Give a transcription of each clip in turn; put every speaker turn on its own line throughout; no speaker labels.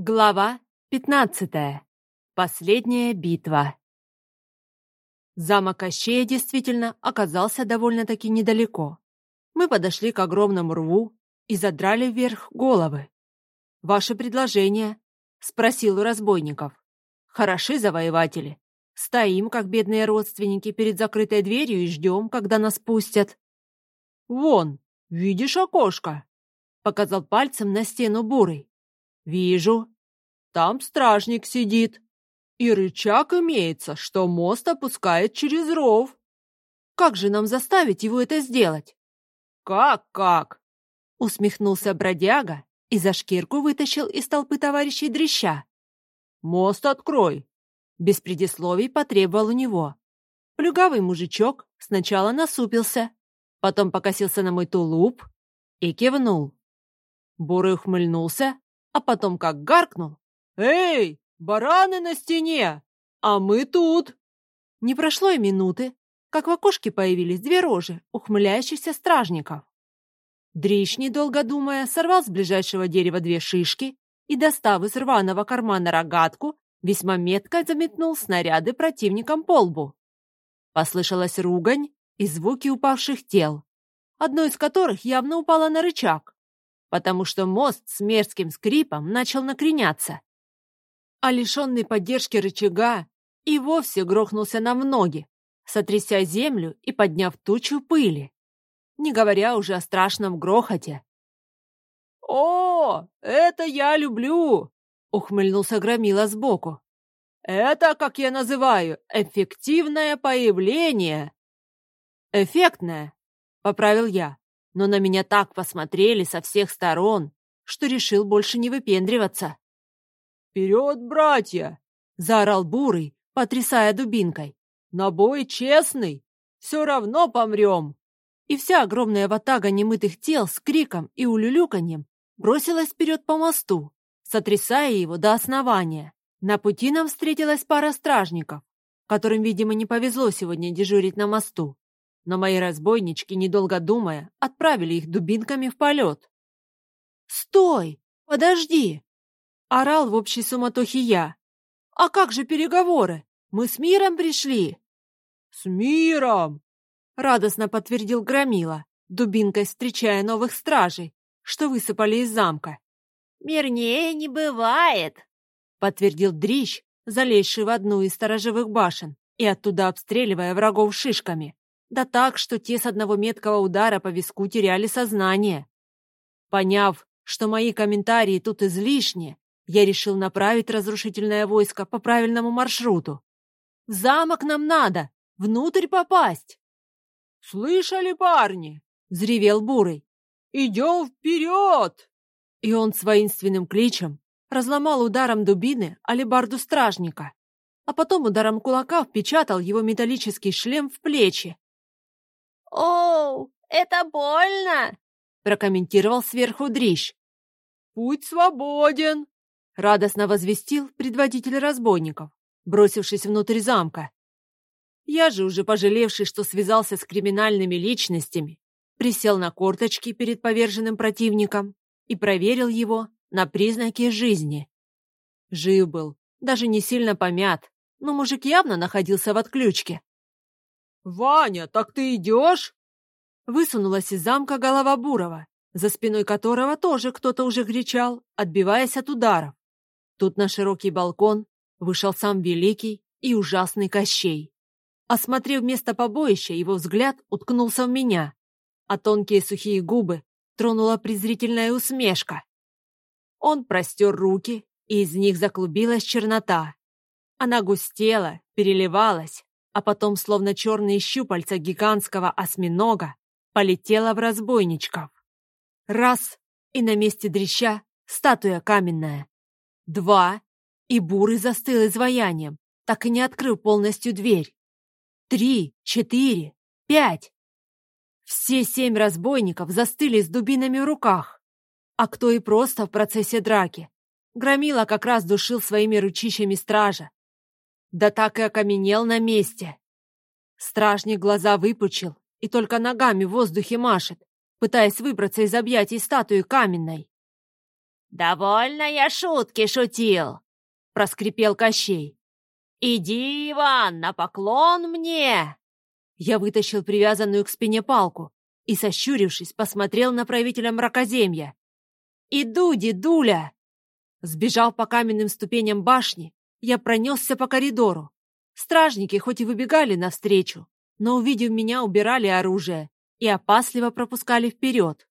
Глава 15. Последняя битва. Замок Кощея действительно оказался довольно-таки недалеко. Мы подошли к огромному рву и задрали вверх головы. «Ваше предложение?» — спросил у разбойников. «Хороши завоеватели. Стоим, как бедные родственники, перед закрытой дверью и ждем, когда нас пустят». «Вон, видишь окошко?» — показал пальцем на стену бурый. «Вижу. Там стражник сидит. И рычаг имеется, что мост опускает через ров. Как же нам заставить его это сделать?» «Как-как?» — усмехнулся бродяга и за шкирку вытащил из толпы товарищей дрища. «Мост открой!» — без предисловий потребовал у него. Плюгавый мужичок сначала насупился, потом покосился на мой тулуп и кивнул. Бурый ухмыльнулся, а потом как гаркнул. «Эй, бараны на стене! А мы тут!» Не прошло и минуты, как в окошке появились две рожи ухмыляющихся стражников. Дрищ, недолго думая, сорвал с ближайшего дерева две шишки и, достав из рваного кармана рогатку, весьма метко заметнул снаряды противникам по лбу. Послышалась ругань и звуки упавших тел, одно из которых явно упало на рычаг потому что мост с мерзким скрипом начал накреняться. А лишенный поддержки рычага и вовсе грохнулся на ноги, сотряся землю и подняв тучу пыли, не говоря уже о страшном грохоте. «О, это я люблю!» — ухмыльнулся Громила сбоку. «Это, как я называю, эффективное появление!» «Эффектное!» — поправил я но на меня так посмотрели со всех сторон, что решил больше не выпендриваться. «Вперед, братья!» — заорал Бурый, потрясая дубинкой. «На бой честный! Все равно помрем!» И вся огромная ватага немытых тел с криком и улюлюканьем бросилась вперед по мосту, сотрясая его до основания. На пути нам встретилась пара стражников, которым, видимо, не повезло сегодня дежурить на мосту но мои разбойнички, недолго думая, отправили их дубинками в полет. «Стой! Подожди!» — орал в общей суматохе я. «А как же переговоры? Мы с миром пришли!» «С миром!» — радостно подтвердил Громила, дубинкой встречая новых стражей, что высыпали из замка.
«Мирнее не бывает!»
— подтвердил Дрищ, залезший в одну из сторожевых башен и оттуда обстреливая врагов шишками. Да так, что те с одного меткого удара по виску теряли сознание. Поняв, что мои комментарии тут излишни, я решил направить разрушительное войско по правильному маршруту. В замок нам надо, внутрь попасть. «Слышали, парни?» — взревел Бурый. «Идем вперед!» И он с воинственным кличем разломал ударом дубины алебарду стражника, а потом ударом кулака впечатал его металлический шлем в плечи.
«Оу, это больно!» — прокомментировал сверху Дрищ.
«Путь свободен!» — радостно возвестил предводитель разбойников, бросившись внутрь замка. Я же, уже пожалевший, что связался с криминальными личностями, присел на корточки перед поверженным противником и проверил его на признаки жизни. Жив был, даже не сильно помят, но мужик явно находился в отключке. «Ваня, так ты идешь?» Высунулась из замка голова Бурова, за спиной которого тоже кто-то уже кричал, отбиваясь от ударов. Тут на широкий балкон вышел сам великий и ужасный Кощей. Осмотрев место побоища, его взгляд уткнулся в меня, а тонкие сухие губы тронула презрительная усмешка. Он простер руки, и из них заклубилась чернота. Она густела, переливалась, а потом, словно черные щупальца гигантского осьминога, полетела в разбойничков. Раз — и на месте дрища статуя каменная. Два — и бурый застыл изваянием, так и не открыв полностью дверь. Три, четыре, пять. Все семь разбойников застыли с дубинами в руках, а кто и просто в процессе драки. Громила как раз душил своими ручищами стража, да так и окаменел на месте. Стражник глаза выпучил и только ногами в воздухе машет, пытаясь выбраться из объятий статуи каменной.
«Довольно я шутки шутил!» — проскрипел Кощей. «Иди, Иван, на поклон мне!»
Я вытащил привязанную к спине палку и, сощурившись, посмотрел на правителя мракоземья. «Иду, дедуля!» Сбежал по каменным ступеням башни, я пронесся по коридору. Стражники хоть и выбегали навстречу, но, увидев меня, убирали оружие и опасливо пропускали вперед.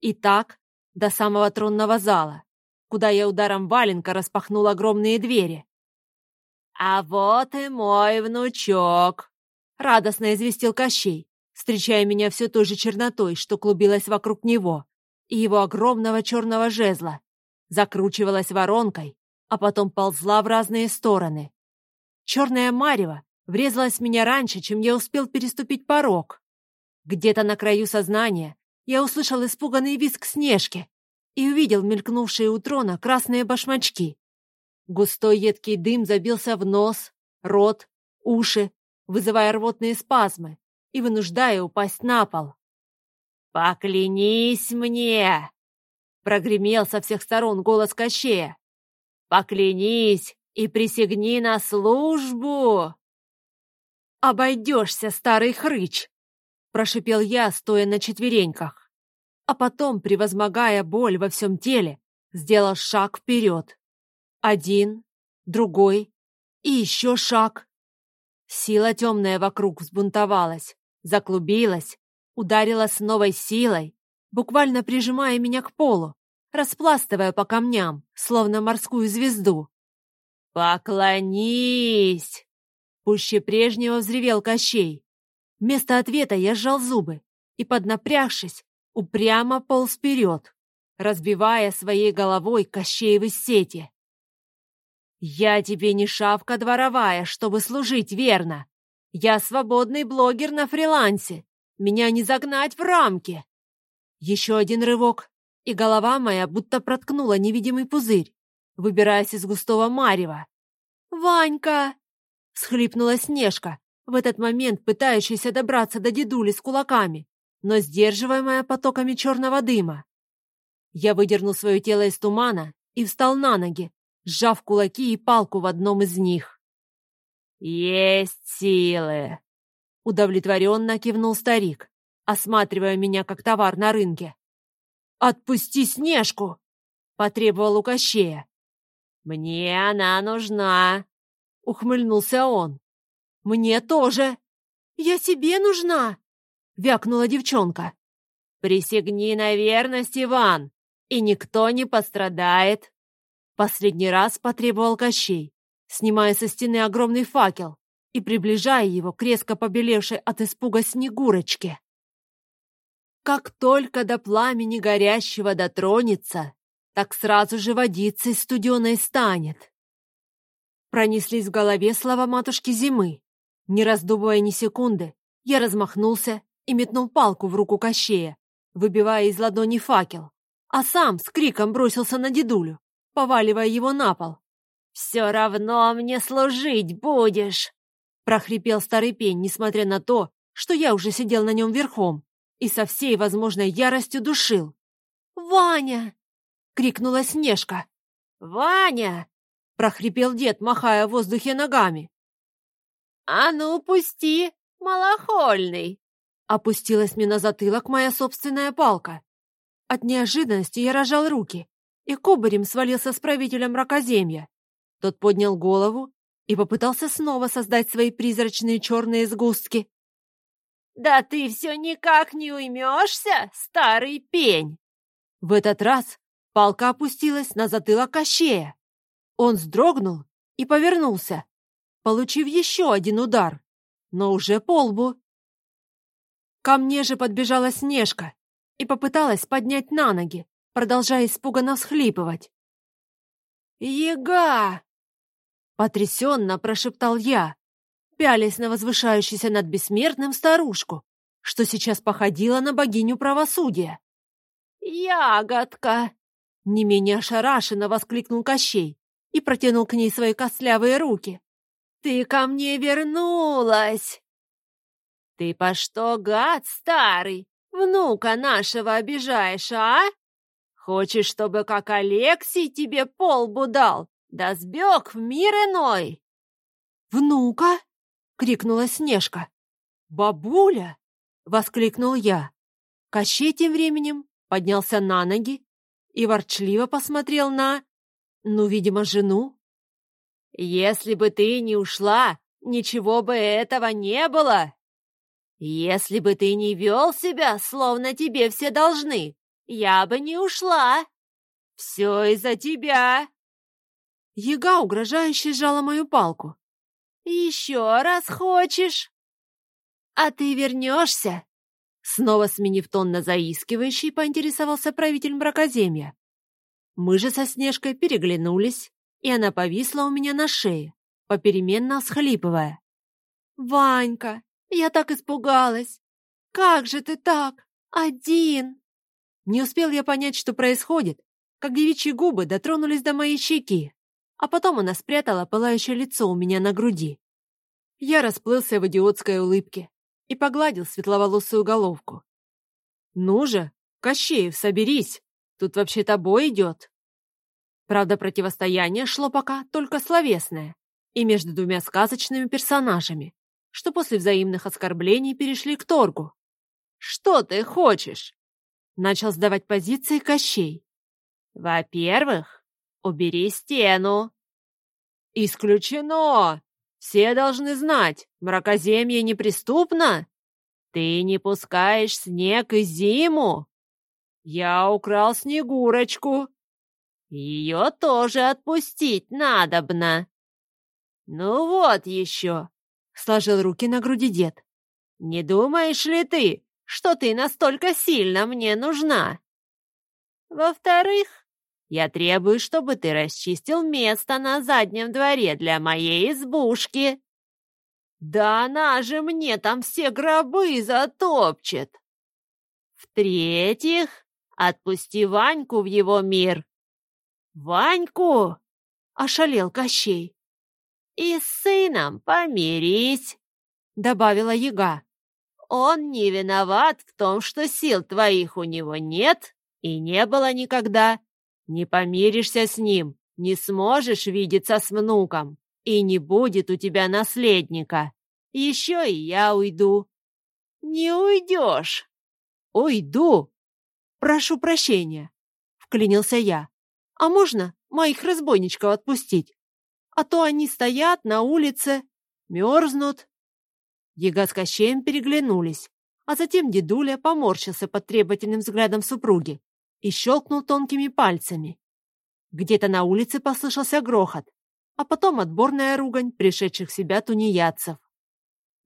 И так до самого тронного зала, куда я ударом валенка распахнул огромные двери.
«А вот и мой внучок!»
— радостно известил Кощей, встречая меня все той же чернотой, что клубилась вокруг него, и его огромного черного жезла, закручивалась воронкой, а потом ползла в разные стороны. Черная марево врезалась в меня раньше, чем я успел переступить порог. Где-то на краю сознания я услышал испуганный визг Снежки и увидел мелькнувшие у трона красные башмачки. Густой едкий дым забился в нос, рот, уши, вызывая рвотные спазмы и вынуждая упасть на пол.
«Поклянись мне!» — прогремел со всех сторон голос Кощея. «Поклянись и присягни на службу!»
«Обойдешься, старый хрыч!» — прошипел я, стоя на четвереньках. А потом, превозмогая боль во всем теле, сделал шаг вперед. Один, другой и еще шаг. Сила темная вокруг взбунтовалась, заклубилась, ударила с новой силой, буквально прижимая меня к полу, распластывая по камням, словно морскую звезду.
«Поклонись!»
Пуще прежнего взревел Кощей. Вместо ответа я сжал зубы и, поднапрягшись, упрямо полз вперед, разбивая своей головой Кощеевы сети. «Я тебе не шавка дворовая, чтобы служить верно. Я свободный блогер на фрилансе. Меня не загнать в рамки!» Еще один рывок, и голова моя будто проткнула невидимый пузырь, выбираясь из густого марева. «Ванька!» — схлипнула Снежка, в этот момент пытающаяся добраться до дедули с кулаками, но сдерживаемая потоками черного дыма. Я выдернул свое тело из тумана и встал на ноги, сжав кулаки и палку в одном из них.
«Есть силы!» — удовлетворенно кивнул старик, осматривая меня как товар на рынке.
«Отпусти Снежку!» — потребовал у Кощея.
«Мне она нужна!» — ухмыльнулся он.
«Мне тоже! Я себе нужна!» — вякнула девчонка.
«Присягни на верность, Иван, и никто не пострадает!»
Последний раз потребовал Кощей, снимая со стены огромный факел и приближая его к резко побелевшей от испуга Снегурочке. Как только до пламени горящего дотронется, так сразу же водицей студеной станет. Пронеслись в голове слова матушки зимы. Не раздумывая ни секунды, я размахнулся и метнул палку в руку Кощея, выбивая из ладони факел, а сам с криком бросился на дедулю поваливая его на пол.
«Все равно мне служить будешь!»
прохрипел старый пень, несмотря на то, что я уже сидел на нем верхом и со всей возможной яростью душил. «Ваня!» — крикнула Снежка.
«Ваня!»
— прохрипел дед, махая в воздухе ногами.
«А ну, пусти, малохольный!»
Опустилась мне на затылок моя собственная палка. От неожиданности я рожал руки и кубарем свалился с правителем ракоземья. Тот поднял голову и попытался снова создать свои призрачные черные сгустки.
«Да ты все никак не уймешься, старый пень!»
В этот раз палка опустилась на затылок Кощея. Он вздрогнул и повернулся, получив еще один удар, но уже по лбу. Ко мне же подбежала Снежка и попыталась поднять на ноги, продолжая испуганно всхлипывать.
«Ега!»
— потрясенно прошептал я, пялясь на возвышающуюся над бессмертным старушку, что сейчас походила на богиню правосудия.
«Ягодка!»
— не менее ошарашенно воскликнул Кощей и протянул к ней свои костлявые руки.
«Ты ко мне вернулась!» «Ты по что, гад старый, внука нашего обижаешь, а?» Хочешь, чтобы как Алексей тебе полбу дал, да сбег в мир иной?»
«Внука!» — крикнула Снежка. «Бабуля!» — воскликнул я. Кощей тем временем поднялся на ноги и ворчливо посмотрел на... ну, видимо, жену.
«Если бы ты не ушла, ничего бы этого не было. Если бы ты не вел себя, словно тебе все должны, я бы не ушла. Все из-за тебя!»
Яга угрожающе сжала мою палку.
«Еще раз хочешь?» «А ты вернешься?»
Снова сменив тон на заискивающий, поинтересовался правитель мракоземья. Мы же со Снежкой переглянулись, и она повисла у меня на шее, попеременно всхлипывая. «Ванька, я так испугалась! Как же ты так? Один!» Не успел я понять, что происходит, как девичьи губы дотронулись до моей щеки, а потом она спрятала пылающее лицо у меня на груди. Я расплылся в идиотской улыбке и погладил светловолосую головку. «Ну же, Кощеев, соберись, тут вообще-то бой идет!» Правда, противостояние шло пока только словесное и между двумя сказочными персонажами, что после взаимных оскорблений перешли к торгу. «Что ты хочешь?» Начал сдавать позиции Кощей.
«Во-первых, убери стену».
«Исключено! Все должны знать, мракоземье неприступно. Ты не пускаешь снег и зиму. Я украл Снегурочку.
Ее тоже отпустить надобно». «Ну вот еще», — сложил руки на груди дед. «Не думаешь ли ты, что ты настолько сильно мне нужна. Во-вторых, я требую, чтобы ты расчистил место на заднем дворе для моей избушки. Да она же мне там все гробы затопчет. В-третьих, отпусти Ваньку в его мир. Ваньку? Ошалел Кощей. И с сыном помирись, добавила яга. Он не виноват в том, что сил твоих у него нет и не было никогда. Не помиришься с ним, не сможешь видеться с внуком, и не будет у тебя наследника. Еще и я уйду. Не уйдешь.
Уйду. Прошу прощения, вклинился я. А можно моих разбойничков отпустить? А то они стоят на улице, мерзнут. Ега с Кощеем переглянулись, а затем дедуля поморщился под требовательным взглядом супруги и щелкнул тонкими пальцами. Где-то на улице послышался грохот, а потом отборная ругань пришедших в себя тунеядцев.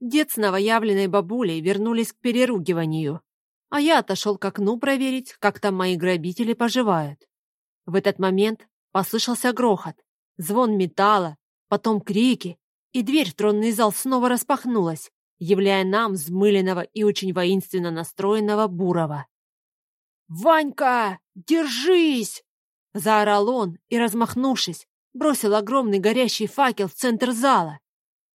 Дед с новоявленной бабулей вернулись к переругиванию, а я отошел к окну проверить, как там мои грабители поживают. В этот момент послышался грохот, звон металла, потом крики, и дверь в тронный зал снова распахнулась, являя нам взмыленного и очень воинственно настроенного Бурова. «Ванька, держись!» — заорал он и, размахнувшись, бросил огромный горящий факел в центр зала.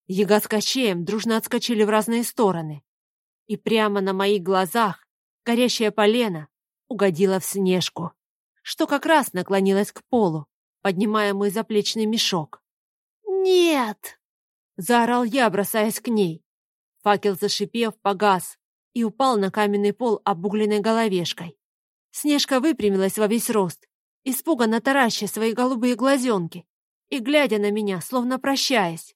Яга с Кощеем дружно отскочили в разные стороны. И прямо на моих глазах горящая полена угодила в снежку, что как раз наклонилась к полу, поднимая мой заплечный мешок. «Нет!» — заорал я, бросаясь к ней. Факел, зашипев, погас и упал на каменный пол обугленной головешкой. Снежка выпрямилась во весь рост, испуганно тараща свои голубые глазенки и глядя на меня, словно прощаясь.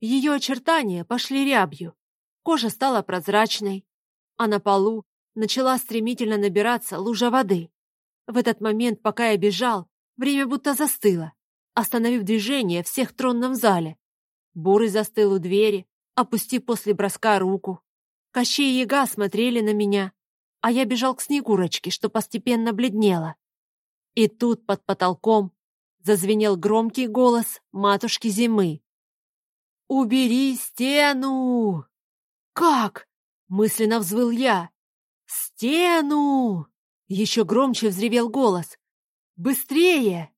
Ее очертания пошли рябью, кожа стала прозрачной, а на полу начала стремительно набираться лужа воды. В этот момент, пока я бежал, время будто застыло, остановив движение всех в тронном зале. Бурый застыл у двери, опустив после броска руку. Кощей и Яга смотрели на меня, а я бежал к Снегурочке, что постепенно бледнела. И тут под потолком зазвенел громкий голос матушки зимы. «Убери стену!» «Как?» — мысленно взвыл я. «Стену!» — еще громче взревел голос. «Быстрее!»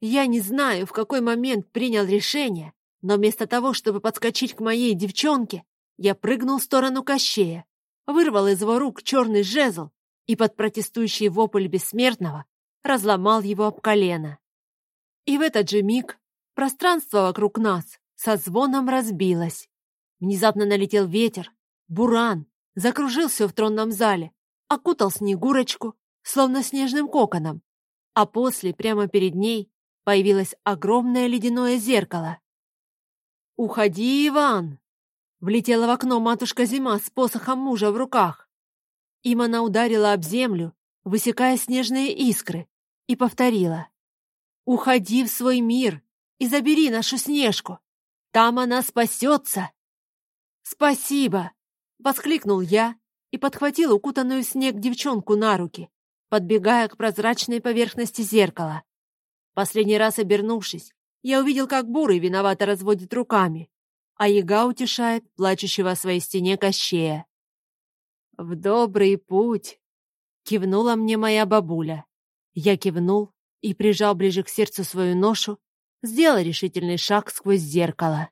Я не знаю, в какой момент принял решение, но вместо того, чтобы подскочить к моей девчонке, я прыгнул в сторону Кощея, вырвал из его рук черный жезл и под протестующий вопль бессмертного разломал его об колено. И в этот же миг пространство вокруг нас со звоном разбилось. Внезапно налетел ветер, буран, закружил все в тронном зале, окутал Снегурочку, словно снежным коконом, а после, прямо перед ней, появилось огромное ледяное зеркало. «Уходи, Иван!» Влетела в окно матушка Зима с посохом мужа в руках. Им она ударила об землю, высекая снежные искры, и повторила. «Уходи в свой мир и забери нашу Снежку. Там она спасется!» «Спасибо!» — воскликнул я и подхватил укутанную в снег девчонку на руки, подбегая к прозрачной поверхности зеркала. Последний раз обернувшись, я увидел, как Бурый виновато разводит руками, а яга утешает плачущего о своей стене Кощея. «В добрый путь!» — кивнула мне моя бабуля. Я кивнул и прижал ближе к сердцу свою ношу, сделал решительный шаг сквозь зеркало.